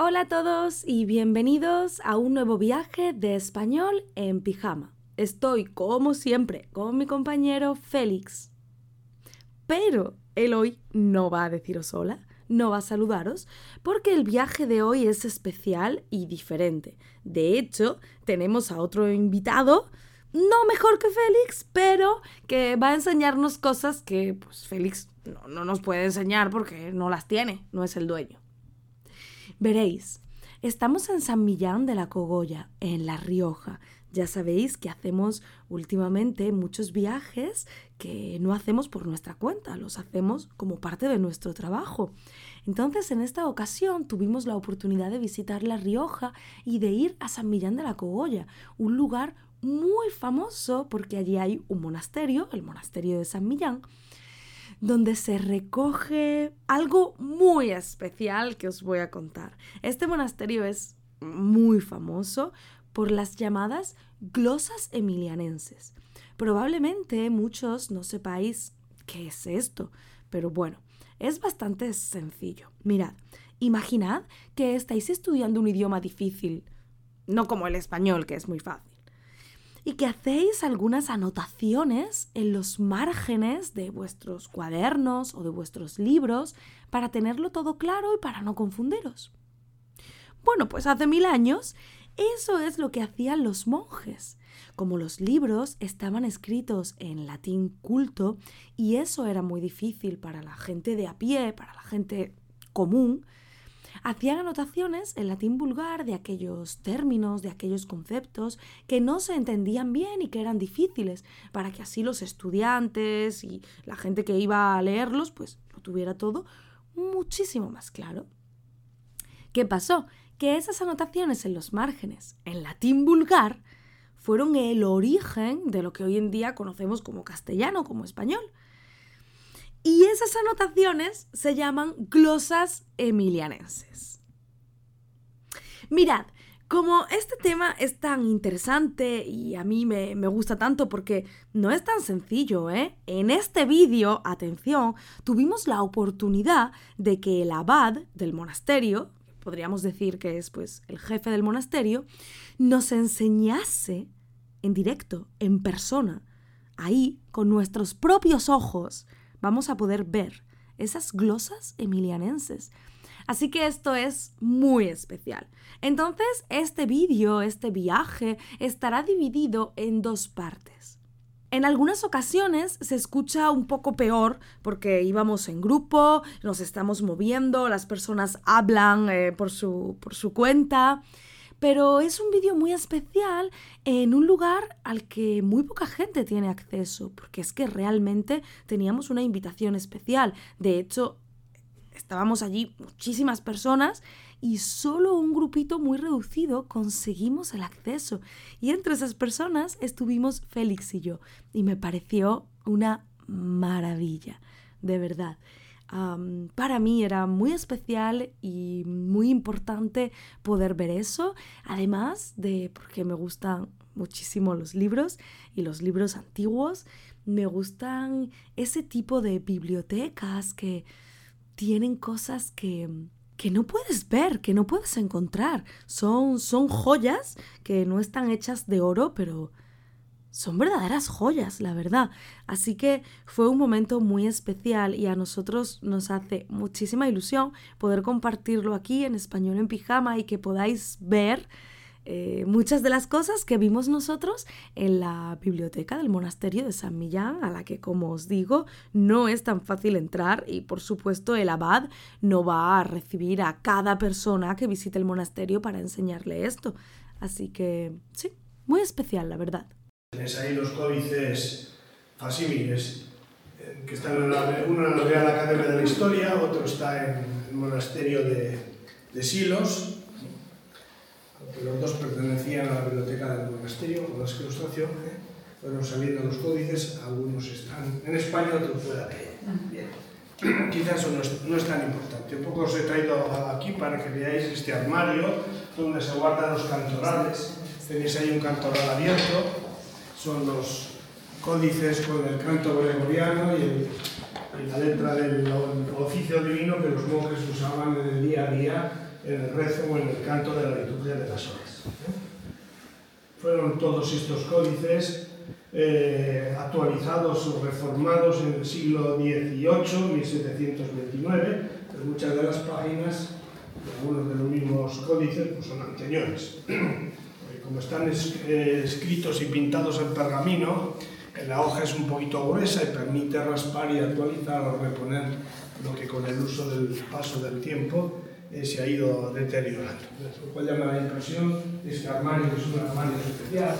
Hola a todos y bienvenidos a un nuevo viaje de español en pijama. Estoy, como siempre, con mi compañero Félix. Pero él hoy no va a deciros hola, no va a saludaros, porque el viaje de hoy es especial y diferente. De hecho, tenemos a otro invitado, no mejor que Félix, pero que va a enseñarnos cosas que pues Félix no, no nos puede enseñar porque no las tiene, no es el dueño. Veréis, estamos en San Millán de la Cogolla, en La Rioja. Ya sabéis que hacemos últimamente muchos viajes que no hacemos por nuestra cuenta, los hacemos como parte de nuestro trabajo. Entonces, en esta ocasión tuvimos la oportunidad de visitar La Rioja y de ir a San Millán de la Cogolla, un lugar muy famoso porque allí hay un monasterio, el monasterio de San Millán, donde se recoge algo muy especial que os voy a contar. Este monasterio es muy famoso por las llamadas glosas emilianenses. Probablemente muchos no sepáis qué es esto, pero bueno, es bastante sencillo. Mirad, imaginad que estáis estudiando un idioma difícil, no como el español, que es muy fácil y que hacéis algunas anotaciones en los márgenes de vuestros cuadernos o de vuestros libros para tenerlo todo claro y para no confundiros. Bueno, pues hace mil años eso es lo que hacían los monjes. Como los libros estaban escritos en latín culto y eso era muy difícil para la gente de a pie, para la gente común, hacían anotaciones en latín vulgar de aquellos términos, de aquellos conceptos que no se entendían bien y que eran difíciles, para que así los estudiantes y la gente que iba a leerlos, pues lo tuviera todo muchísimo más claro. ¿Qué pasó? Que esas anotaciones en los márgenes, en latín vulgar, fueron el origen de lo que hoy en día conocemos como castellano, como español. Y esas anotaciones se llaman glosas emilianenses. Mirad, como este tema es tan interesante y a mí me, gusta tanto porque no es tan sencillo, ¿eh? En este vídeo, atención, tuvimos la oportunidad de que el abad del monasterio, podríamos decir que es pues el jefe del monasterio, nos enseñase en directo, en persona, ahí, con nuestros propios ojos, vamos a poder ver esas glosas emilianenses. Así que esto es muy especial. Entonces, este vídeo, este viaje, estará dividido en dos partes. En algunas ocasiones se escucha un poco peor porque íbamos en grupo, nos estamos moviendo, las personas hablan eh, por, su, por su cuenta pero es un vídeo muy especial en un lugar al que muy poca gente tiene acceso, porque es que realmente teníamos una invitación especial. De hecho, estábamos allí muchísimas personas y solo un grupito muy reducido conseguimos el acceso. Y entre esas personas estuvimos Félix y yo, y me pareció una maravilla, de verdad para mí era muy especial y muy importante poder ver eso, además de porque me gustan muchísimo los libros y los libros antiguos, me gustan ese tipo de bibliotecas que tienen cosas que, que no puedes ver, que no puedes encontrar. Son, son joyas que no están hechas de oro, pero son verdaderas joyas, la verdad. Así que fue un momento muy especial y a nosotros nos hace muchísima ilusión poder compartirlo aquí en español en pijama y que podáis ver eh, muchas de las cosas que vimos nosotros en la biblioteca del monasterio de San Millán, a la que, como os digo, no es tan fácil entrar y, por supuesto, el abad no va a recibir a cada persona que visite el monasterio para enseñarle esto. Así que, sí, muy especial, la verdad. Tenéis aí los códices facsímiles eh, que están en la, uno en la Real Academia de la Historia, otro está en el monasterio de, de Silos, aunque los dos pertenecían a la biblioteca del monasterio, con las que ilustración, ¿eh? fueron saliendo los códices, algunos están en España, otros fuera de ella. Quizás eso no es, no es tan importante. Un poco os he traído aquí para que veáis este armario donde se guardan los cantorales. Tenéis ahí un cantoral abierto, son los códices con el canto gregoriano y, la letra del oficio divino que los monjes usaban en el día a día en el rezo o en el canto de la liturgia de las horas. Fueron todos estos códices eh, actualizados o reformados en el siglo XVIII, 1729, pero muchas de las páginas, algunos de los mismos códices, pues son anteriores. como están es, eh, escritos y pintados en pergamino, la hoja es un poquito gruesa y permite raspar y actualizar o reponer lo que con el uso del paso del tiempo eh, se ha ido deteriorando. Lo cual llama la impresión, este armario es un armario especial,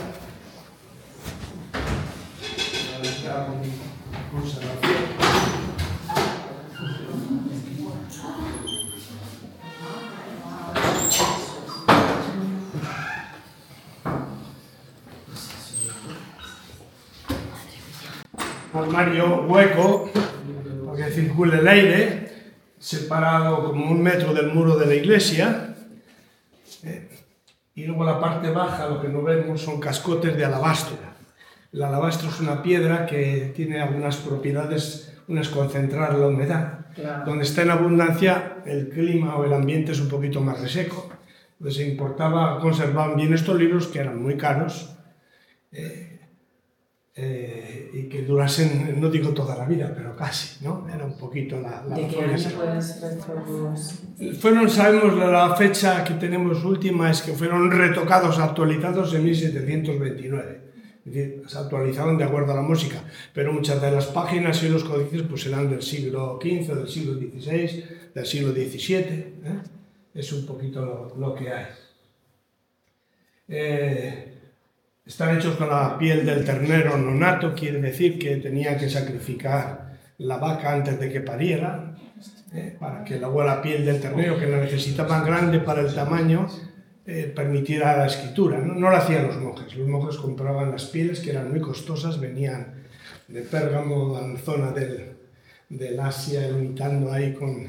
con conservación. Armario hueco, para que circule el aire, separado como un metro del muro de la iglesia. Eh, y luego la parte baja, lo que no vemos son cascotes de alabastro. El alabastro es una piedra que tiene algunas propiedades, una es concentrar la humedad. Donde está en abundancia, el clima o el ambiente es un poquito más reseco. Entonces importaba, conservaban bien estos libros que eran muy caros. Eh, eh, y que durasen, no digo toda la vida, pero casi, ¿no? Era un poquito la... la ¿De qué año estos? Fueron, sabemos, la fecha que tenemos última es que fueron retocados, actualizados en 1729. Es decir, se actualizaron de acuerdo a la música, pero muchas de las páginas y los códices pues eran del siglo XV, del siglo XVI, del siglo XVII. ¿eh? Es un poquito lo, lo que hay. Eh, están hechos con la piel del ternero nonato, quiere decir que tenía que sacrificar la vaca antes de que pariera, eh, para que la buena piel del ternero, que la necesitaban grande para el tamaño, eh, permitiera la escritura. No, no, lo hacían los monjes, los monjes compraban las pieles que eran muy costosas, venían de Pérgamo, en la zona del, del Asia, limitando ahí con,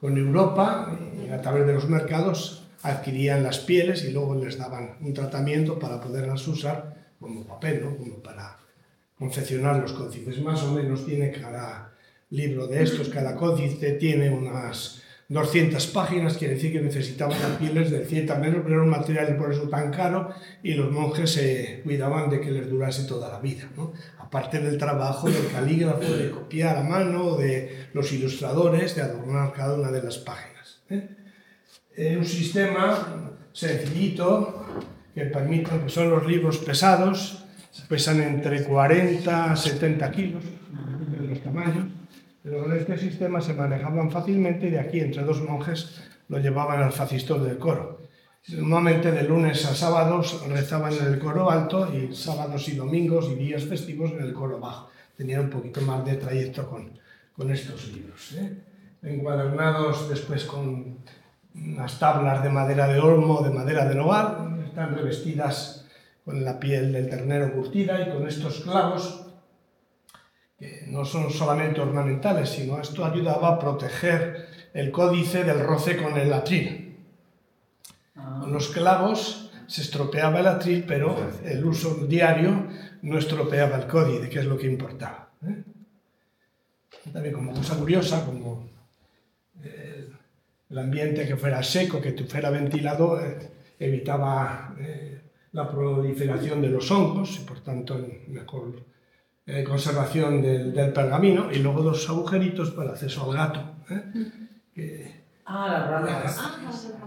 con Europa, y a través de los mercados adquirían las pieles y luego les daban un tratamiento para poderlas usar como papel, ¿no? como para confeccionar los códices. Más o menos tiene cada libro de estos, cada códice tiene unas 200 páginas, quiere decir que necesitaban las pieles de cierta menos, pero era un material por eso tan caro y los monjes se cuidaban de que les durase toda la vida. ¿no? Aparte del trabajo del calígrafo, de copiar a mano, de los ilustradores, de adornar cada una de las páginas. ¿eh? Un sistema sencillito que permite, que son los libros pesados, pesan entre 40 a 70 kilos, de los tamaños, pero con este sistema se manejaban fácilmente y de aquí entre dos monjes lo llevaban al facistol del coro. Normalmente de lunes a sábados rezaban en el coro alto y sábados y domingos y días festivos en el coro bajo. Tenían un poquito más de trayecto con, con estos libros. ¿eh? Encuadernados después con unas tablas de madera de olmo, de madera de nogal, están revestidas con la piel del ternero curtida y con estos clavos que no son solamente ornamentales, sino esto ayudaba a proteger el códice del roce con el atril. Ah. Con los clavos se estropeaba el atril, pero el uso diario no estropeaba el códice, que es lo que importaba. ¿eh? También como cosa curiosa, como el ambiente que fuera seco, que fuera ventilado, eh, evitaba eh, la proliferación de los hongos y por tanto mejor eh, conservación del, pergamino y luego dos agujeritos para acceso al gato. ah, las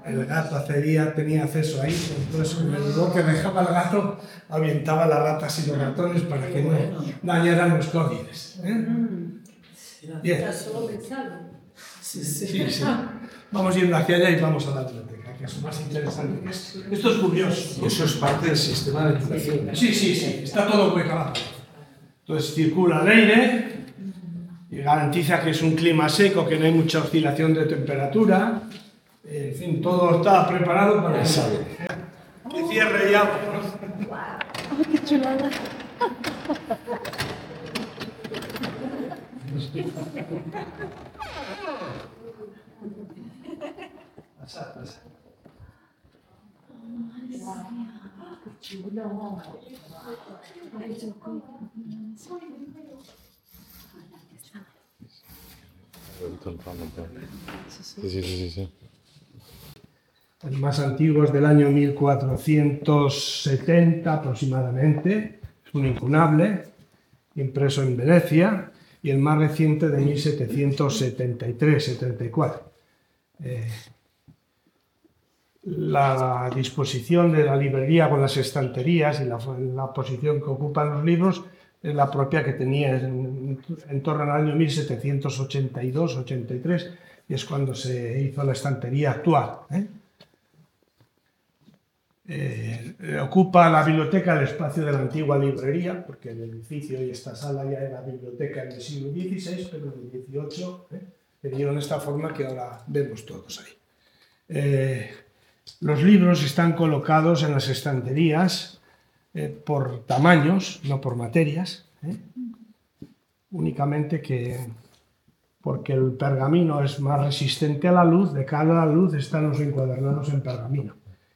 El gato accedía, tenía acceso ahí, entonces el que dejaba el gato avientaba las ratas y los ratones para que no dañaran los códices. Mm. Bien. Sí, sí. sí vamos yendo hacia allá y vamos a la biblioteca, que es más interesante que esto. Esto es curioso. Eso es parte del sistema de ventilación. Sí, sí, sí, está todo muy claro. Entonces circula el aire y garantiza que es un clima seco, que no hay mucha oscilación de temperatura. En fin, todo está preparado para que, que cierre ya. ¡Wow! ¡Qué chulada! Sí. El más antiguo es del año 1470 aproximadamente, es un incunable, impreso en Venecia, y el más reciente de 1773-74. Eh, la disposición de la librería con las estanterías y la, la, posición que ocupan los libros es la propia que tenía en, en torno al año 1782-83, y es cuando se hizo la estantería actual. ¿eh? Eh, ocupa la biblioteca el espacio de la antigua librería, porque el edificio y esta sala ya era biblioteca del siglo XVI, pero en el XVIII ¿eh? le dieron esta forma que ahora vemos todos ahí. Los libros están colocados en las estanterías eh, por tamaños, no por materias, ¿eh? únicamente que porque el pergamino es más resistente a la luz, de cara a la luz están los encuadernados en pergamino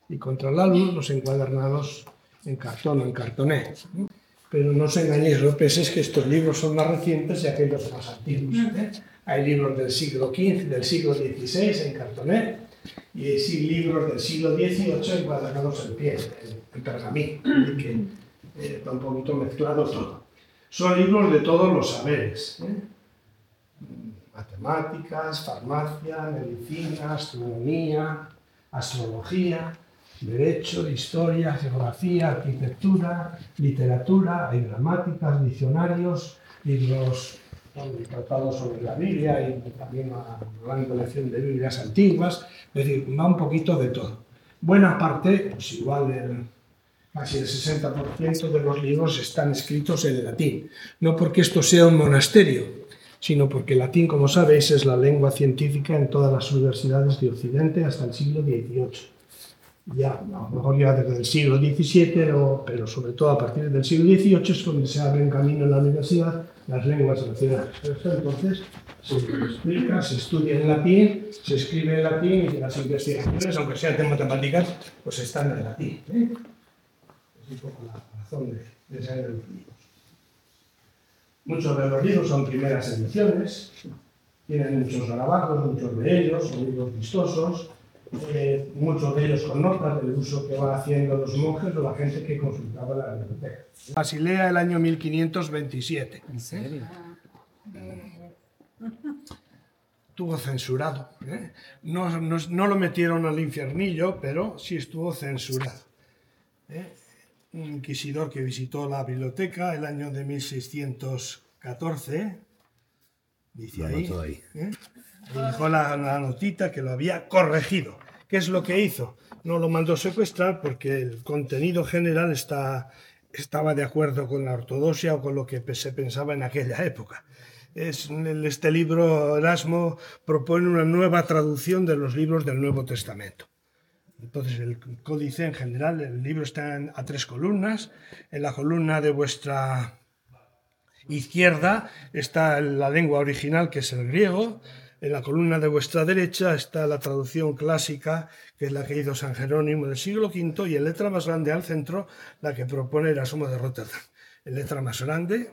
y contra la luz los encuadernados en cartón o en cartoné. Pero no os engañéis, no penséis que estos libros son más recientes y aquellos más antiguos. ¿eh? Hay libros del siglo XV, del siglo XVI en cartoné y sí, libros del siglo XVIII encuadernados en piel, en, en pergamino, que eh, está un poquito mezclado todo. Son libros de todos los saberes. ¿eh? Matemáticas, farmacia, medicina, astronomía, astrología, derecho, historia, geografía, arquitectura, literatura, hay gramáticas, diccionarios, libros tratados sobre la Biblia y también una gran colección de Biblias antiguas, es decir, va un poquito de todo. Buena parte, pues igual el, casi el 60% de los libros están escritos en latín, no porque esto sea un monasterio, sino porque el latín, como sabéis, es la lengua científica en todas las universidades de Occidente hasta el siglo XVIII ya, a lo mejor ya desde el siglo XVII, pero, pero, sobre todo a partir del siglo XVIII es donde se abren camino en la universidad las lenguas nacionales. Entonces se explica, se estudia en latín, se escribe en latín y las investigaciones, aunque sean de matemáticas, pues están en latín. ¿eh? Es un poco la razón de, de los libros. Muchos de los libros son primeras ediciones, tienen muchos grabados, muchos de ellos, son libros vistosos, eh, muchos de ellos con notas del uso que van haciendo los monjes o la gente que consultaba la biblioteca. Basilea el año 1527. ¿En serio? Estuvo censurado. ¿eh? No, no, no, lo metieron al infiernillo, pero sí estuvo censurado. ¿eh? Un inquisidor que visitó la biblioteca el año de 1614, dice ahí, ahí. Dijo la, notita que lo había corregido. ¿Qué es lo que hizo? No lo mandó secuestrar porque el contenido general está, estaba de acuerdo con la ortodoxia o con lo que se pensaba en aquella época. Es, en este libro Erasmo propone una nueva traducción de los libros del Nuevo Testamento. Entonces el códice en general, el libro está a tres columnas. En la columna de vuestra izquierda está la lengua original, que es el griego. En la columna de vuestra derecha está la traducción clásica, que es la que hizo San Jerónimo del siglo V, y en letra más grande al centro, la que propone Erasmo de Rotterdam. En letra más grande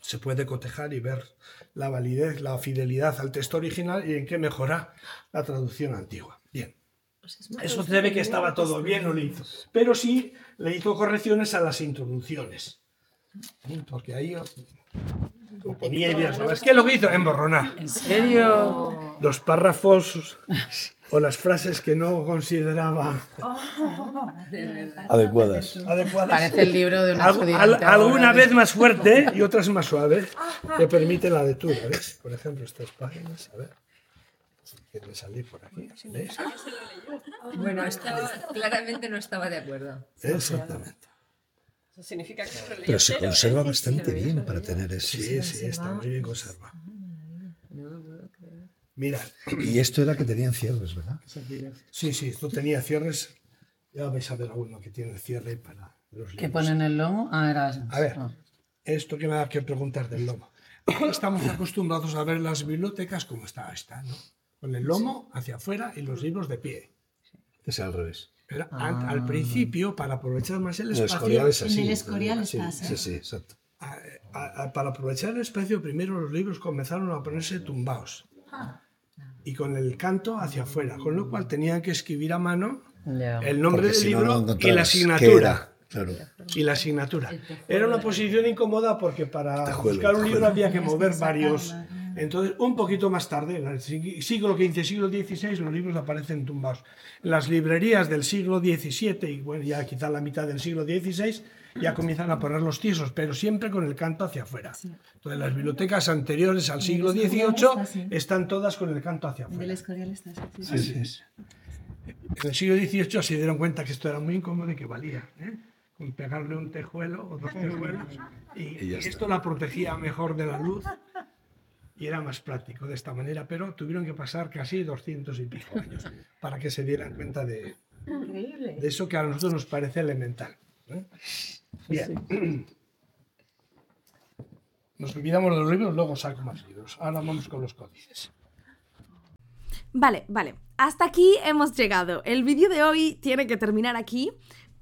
se puede cotejar y ver la validez, la fidelidad al texto original y en qué mejora la traducción antigua. Bien. Eso se ve que estaba todo bien, no le hizo. Pero sí le hizo correcciones a las introducciones. Porque ahí ponía ideas nuevas. ¿Qué es lo que hizo? Emborronar. ¿En serio? Los párrafos o las frases que no consideraba adecuadas. adecuadas. Parece el libro de una Al- al- alguna vez más fuerte y otras más suaves que permiten la lectura. ¿ves? Por ejemplo, estas páginas, a ver. Si quiere salir por aquí. ¿ves? Bueno, estaba, claramente no estaba de acuerdo. Exactamente. Eso significa que Pero se conserva bastante bien para tener ese. Sí, sí, está muy bien conservado. Mira, Y esto era que tenían cierres, ¿verdad? sí, sí, esto tenía cierres. Ya vais a ver alguno que tiene cierre para los ¿Qué libros. pone en el lomo? Ah, era eso. A ver, Ah. esto que me da que preguntar del lomo. Estamos acostumbrados a ver las bibliotecas como está esta, ¿no? Con el lomo hacia afuera y los libros de pie. Es al revés. Pero an- al principio, para aprovechar más el El espacio, escorial es así. En el escorial está así. Sí, sí, exacto. a- a- a- para aprovechar el espacio, primero los libros comenzaron a ponerse tumbados. y con el canto hacia afuera, con lo cual tenían que escribir a mano Ya. el nombre Porque del si libro no y la asignatura. era. Claro. Y la asignatura. Era una posición incómoda porque para buscar un libro había que mover varios. Entonces, un poquito más tarde, en el sig- siglo XV, siglo XVI, los libros aparecen tumbados. En las librerías del siglo XVII y bueno, ya quizá la mitad del siglo XVI ya comienzan a poner los tiesos, pero siempre con el canto hacia afuera. Entonces, las bibliotecas anteriores al siglo XVIII están todas con el canto hacia Del afuera. Escorial está así. sí, Así es. En el siglo XVIII se dieron cuenta que esto era muy incómodo y que valía. ¿eh? Con pegarle un tejuelo o dos tejuelos. Y, Y esto la protegía mejor de la luz y era más práctico de esta manera, pero tuvieron que pasar casi 200 y pico años para que se dieran cuenta de, eso que a nosotros nos parece elemental. ¿eh? Bien. Nos olvidamos de los libros, luego saco más libros. Ahora vamos con los códices. Vale, vale. Hasta aquí hemos llegado. El vídeo de hoy tiene que terminar aquí,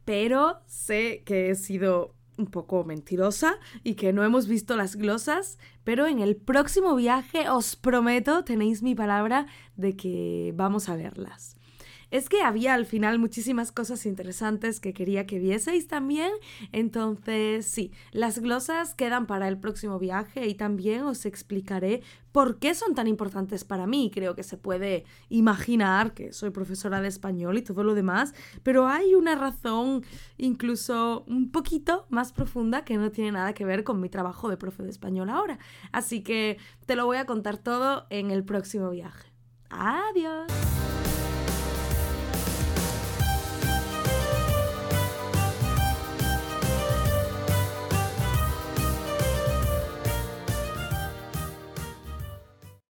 pero sé que he sido un poco mentirosa y que no hemos visto las glosas, pero en el próximo viaje os prometo, tenéis mi palabra de que vamos a verlas. Es que había al final muchísimas cosas interesantes que quería que vieseis también, entonces sí, las glosas quedan para el próximo viaje y también os explicaré por qué son tan importantes para mí. Creo que se puede imaginar que soy profesora de español y todo lo demás, pero hay una razón incluso un poquito más profunda que no tiene nada que ver con mi trabajo de profe de español ahora. Así que te lo voy a contar todo en el próximo viaje. Adiós.